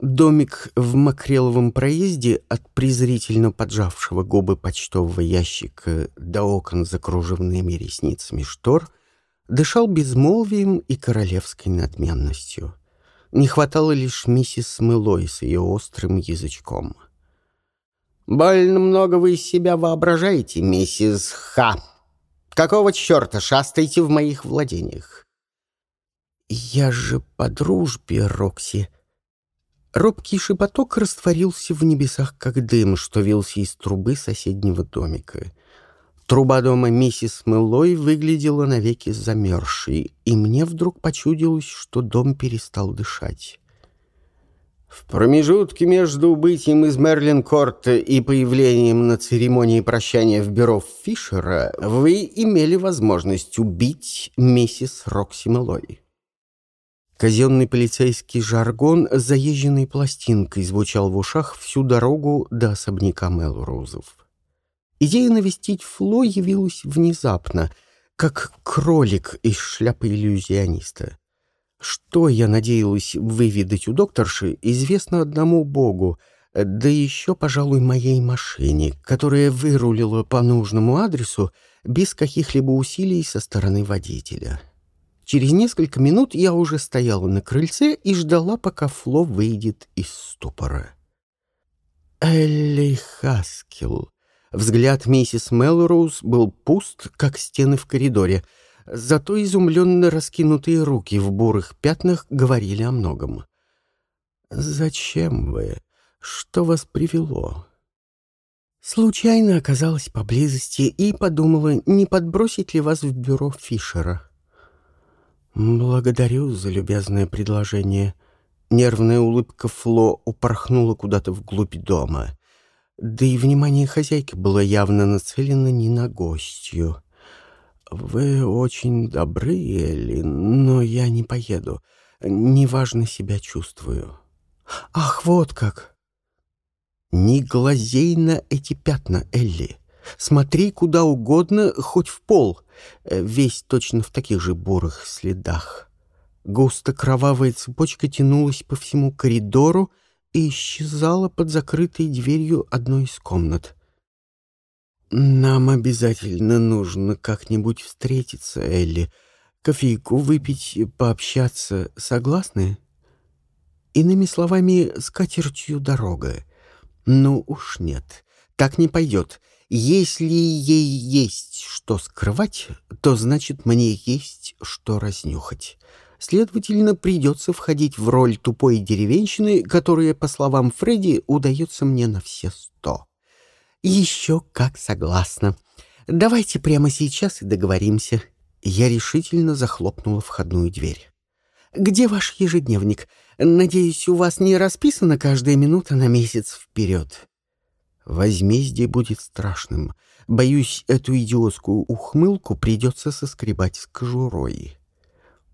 Домик в Макреловом проезде от презрительно поджавшего губы почтового ящика до окон за кружевными ресницами штор дышал безмолвием и королевской надменностью. Не хватало лишь миссис Смылой с ее острым язычком. «Больно много вы из себя воображаете, миссис Ха. Какого черта шастаете в моих владениях?» «Я же по дружбе, Рокси», Робкий шепоток растворился в небесах, как дым, что вился из трубы соседнего домика. Труба дома миссис Мэллой выглядела навеки замерзшей, и мне вдруг почудилось, что дом перестал дышать. В промежутке между убытием из Мерлин-Корта и появлением на церемонии прощания в бюро Фишера вы имели возможность убить миссис Рокси Мэллой. Казенный полицейский жаргон заезженной пластинкой звучал в ушах всю дорогу до особняка Мелроузов. Идея навестить Фло явилась внезапно, как кролик из шляпы иллюзиониста. Что я надеялась выведать у докторши, известно одному богу, да еще, пожалуй, моей машине, которая вырулила по нужному адресу без каких-либо усилий со стороны водителя. Через несколько минут я уже стояла на крыльце и ждала, пока Фло выйдет из ступора. Элли Хаскил. Взгляд миссис Мелроуз был пуст, как стены в коридоре, зато изумленно раскинутые руки в бурых пятнах говорили о многом. «Зачем вы? Что вас привело?» Случайно оказалась поблизости и подумала, не подбросить ли вас в бюро Фишера. «Благодарю за любезное предложение». Нервная улыбка Фло упорхнула куда-то вглубь дома. Да и внимание хозяйки было явно нацелено не на гостью. «Вы очень добры, Элли, но я не поеду. Неважно себя чувствую». «Ах, вот как!» «Не глазей на эти пятна, Элли. Смотри куда угодно, хоть в пол. Э, весь точно в таких же бурых следах. Густо кровавая цепочка тянулась по всему коридору и исчезала под закрытой дверью одной из комнат. «Нам обязательно нужно как-нибудь встретиться, Элли. Кофейку выпить, пообщаться. Согласны?» Иными словами, с катертью дорога. «Ну уж нет, так не пойдет. Если ей есть что скрывать, то значит мне есть что разнюхать. Следовательно, придется входить в роль тупой деревенщины, которая, по словам Фредди, удается мне на все сто. Еще как согласна. Давайте прямо сейчас и договоримся. Я решительно захлопнула входную дверь. «Где ваш ежедневник? Надеюсь, у вас не расписана каждая минута на месяц вперед?» Возмездие будет страшным. Боюсь, эту идиотскую ухмылку придется соскребать с кожурой.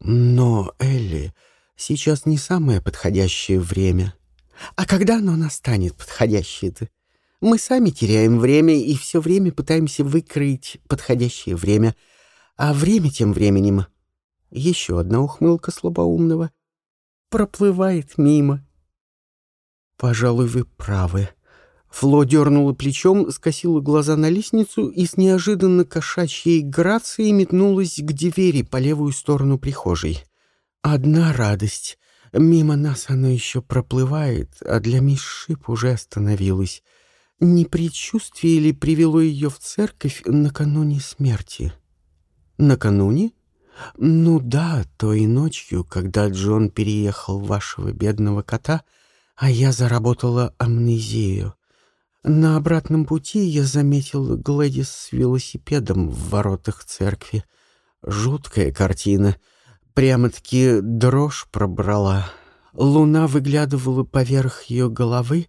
Но, Элли, сейчас не самое подходящее время. А когда оно настанет подходящее-то? Мы сами теряем время и все время пытаемся выкроить подходящее время. А время тем временем... Еще одна ухмылка слабоумного. Проплывает мимо. Пожалуй, вы правы. Фло дернула плечом, скосила глаза на лестницу и с неожиданно кошачьей грацией метнулась к двери по левую сторону прихожей. Одна радость. Мимо нас оно еще проплывает, а для мисс Шип уже остановилась. Не предчувствие ли привело ее в церковь накануне смерти? Накануне? Ну да, той ночью, когда Джон переехал вашего бедного кота, а я заработала амнезию. На обратном пути я заметил Глэдис с велосипедом в воротах церкви. Жуткая картина. Прямо-таки дрожь пробрала. Луна выглядывала поверх ее головы,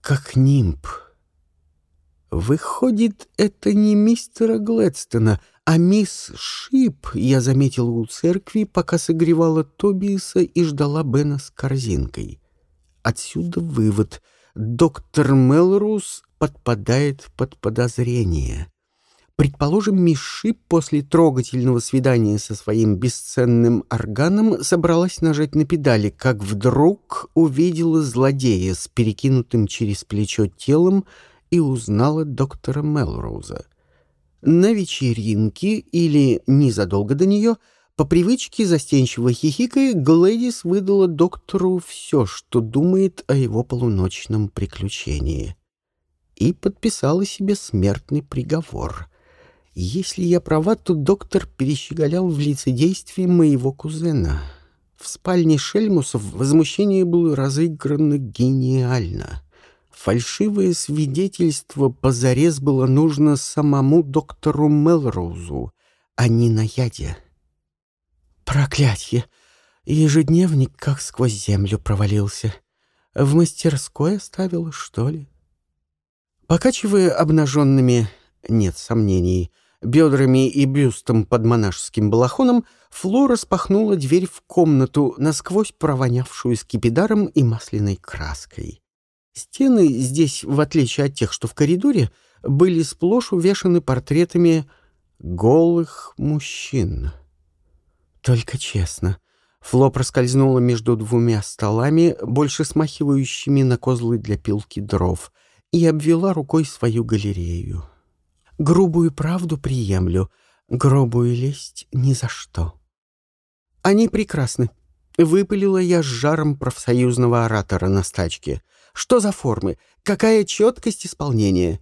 как нимб. Выходит, это не мистера Глэдстона, а мисс Шип, я заметил у церкви, пока согревала Тобиса и ждала Бена с корзинкой. Отсюда вывод — доктор Мелрус подпадает под подозрение. Предположим, Миши после трогательного свидания со своим бесценным органом собралась нажать на педали, как вдруг увидела злодея с перекинутым через плечо телом и узнала доктора Мелроуза. На вечеринке или незадолго до нее, по привычке застенчиво хихикая, Глэдис выдала доктору все, что думает о его полуночном приключении. И подписала себе смертный приговор — если я права, то доктор перещеголял в лицедействе моего кузена. В спальне Шельмусов возмущение было разыграно гениально. Фальшивое свидетельство позарез было нужно самому доктору Мелроузу, а не на яде. Проклятье! Ежедневник как сквозь землю провалился. В мастерской оставила, что ли? Покачивая обнаженными, нет сомнений, бедрами и бюстом под монашеским балахоном, Фло распахнула дверь в комнату, насквозь провонявшую скипидаром и масляной краской. Стены здесь, в отличие от тех, что в коридоре, были сплошь увешаны портретами голых мужчин. Только честно, Фло проскользнула между двумя столами, больше смахивающими на козлы для пилки дров, и обвела рукой свою галерею. Грубую правду приемлю, грубую лесть ни за что. Они прекрасны. Выпалила я с жаром профсоюзного оратора на стачке. Что за формы? Какая четкость исполнения?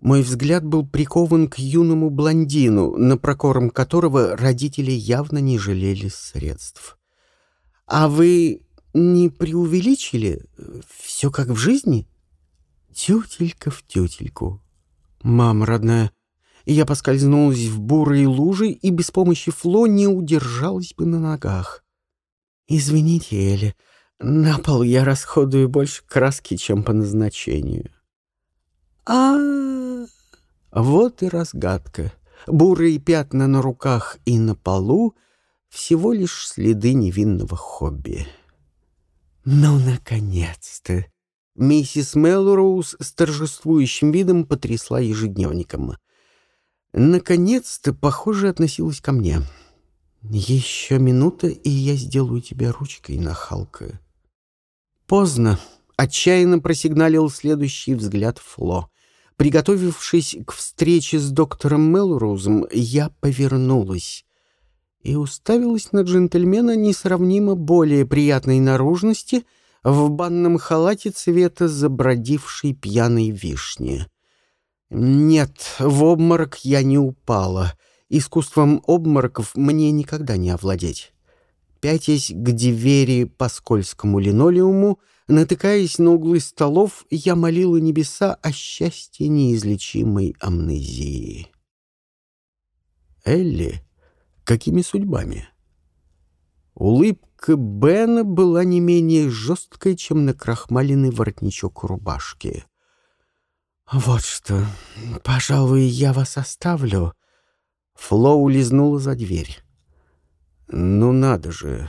Мой взгляд был прикован к юному блондину, на прокорм которого родители явно не жалели средств. «А вы не преувеличили? Все как в жизни?» «Тютелька в тютельку», «Мама родная!» Я поскользнулась в бурые лужи и без помощи Фло не удержалась бы на ногах. «Извините, Элли, на пол я расходую больше краски, чем по назначению». а Вот и разгадка. Бурые пятна на руках и на полу — всего лишь следы невинного хобби. «Ну, наконец-то!» Миссис Мелроуз с торжествующим видом потрясла ежедневником. Наконец-то, похоже, относилась ко мне. «Еще минута, и я сделаю тебя ручкой, нахалка». Поздно. Отчаянно просигналил следующий взгляд Фло. Приготовившись к встрече с доктором Мелроузом, я повернулась и уставилась на джентльмена несравнимо более приятной наружности — в банном халате цвета забродившей пьяной вишни. Нет, в обморок я не упала. Искусством обмороков мне никогда не овладеть. Пятясь к двери по скользкому линолеуму, натыкаясь на углы столов, я молила небеса о счастье неизлечимой амнезии. Элли, какими судьбами? Улыбка Бена была не менее жесткой, чем накрахмаленный воротничок рубашки. «Вот что, пожалуй, я вас оставлю». Фло улизнула за дверь. «Ну надо же!»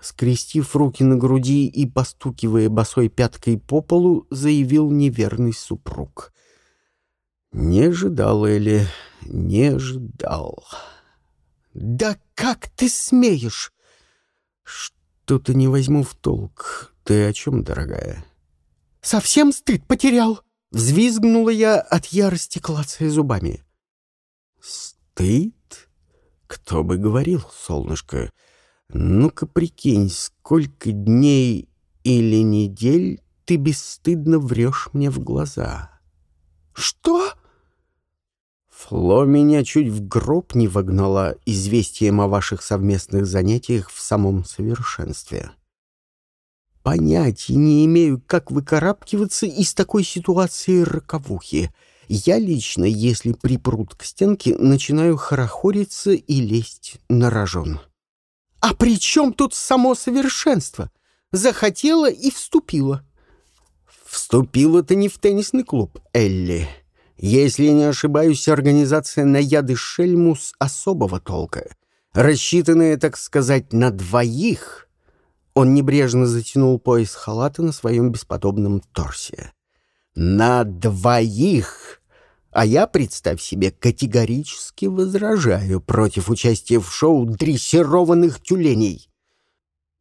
Скрестив руки на груди и постукивая босой пяткой по полу, заявил неверный супруг. «Не ожидал, Эли, не ожидал». «Да как ты смеешь!» «Что-то не возьму в толк. Ты о чем, дорогая?» «Совсем стыд потерял!» Взвизгнула я от ярости, клацая зубами. «Стыд? Кто бы говорил, солнышко? Ну-ка прикинь, сколько дней или недель ты бесстыдно врешь мне в глаза». «Что?» Фло меня чуть в гроб не вогнала известием о ваших совместных занятиях в самом совершенстве. Понятия не имею, как выкарабкиваться из такой ситуации роковухи. Я лично, если припрут к стенке, начинаю хорохориться и лезть на рожон. А при чем тут само совершенство? Захотела и вступила. Вступила-то не в теннисный клуб, Элли. Если не ошибаюсь, организация наяды Шельмус особого толка, рассчитанная, так сказать, на двоих. Он небрежно затянул пояс халата на своем бесподобном торсе. На двоих! А я, представь себе, категорически возражаю против участия в шоу дрессированных тюленей.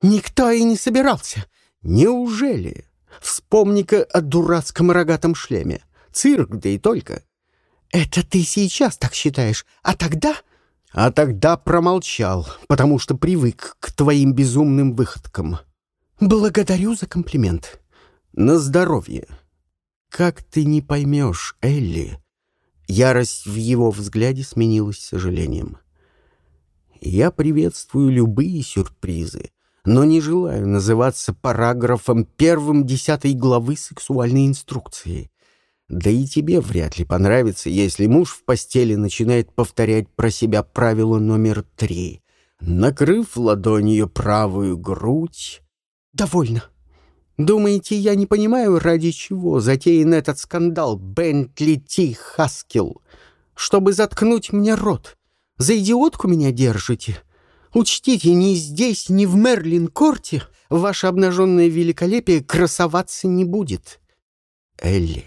Никто и не собирался. Неужели? Вспомни-ка о дурацком рогатом шлеме. Цирк, да и только. Это ты сейчас так считаешь, а тогда... А тогда промолчал, потому что привык к твоим безумным выходкам. Благодарю за комплимент. На здоровье. Как ты не поймешь, Элли, Ярость в его взгляде сменилась сожалением. «Я приветствую любые сюрпризы, но не желаю называться параграфом первым десятой главы сексуальной инструкции. Да и тебе вряд ли понравится, если муж в постели начинает повторять про себя правило номер три, накрыв ладонью правую грудь. «Довольно», Думаете, я не понимаю, ради чего затеян этот скандал Бентли Ти Хаскил? Чтобы заткнуть мне рот. За идиотку меня держите? Учтите, ни здесь, ни в Мерлин-корте ваше обнаженное великолепие красоваться не будет. Элли,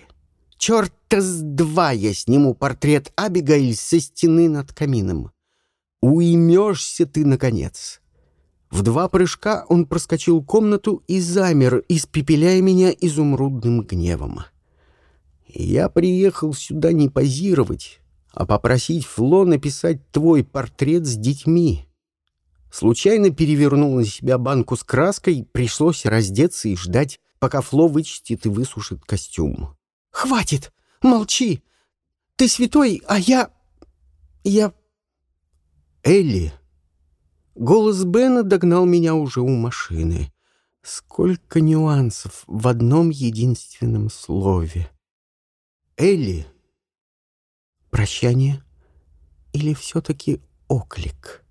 черта с два я сниму портрет Абигаиль со стены над камином. Уймешься ты, наконец. В два прыжка он проскочил комнату и замер, испепеляя меня изумрудным гневом. Я приехал сюда не позировать, а попросить Фло написать твой портрет с детьми. Случайно перевернул на себя банку с краской, пришлось раздеться и ждать, пока Фло вычистит и высушит костюм. «Хватит! Молчи! Ты святой, а я... я...» «Элли!» Голос Бена догнал меня уже у машины. Сколько нюансов в одном единственном слове. Элли. Прощание или все-таки оклик?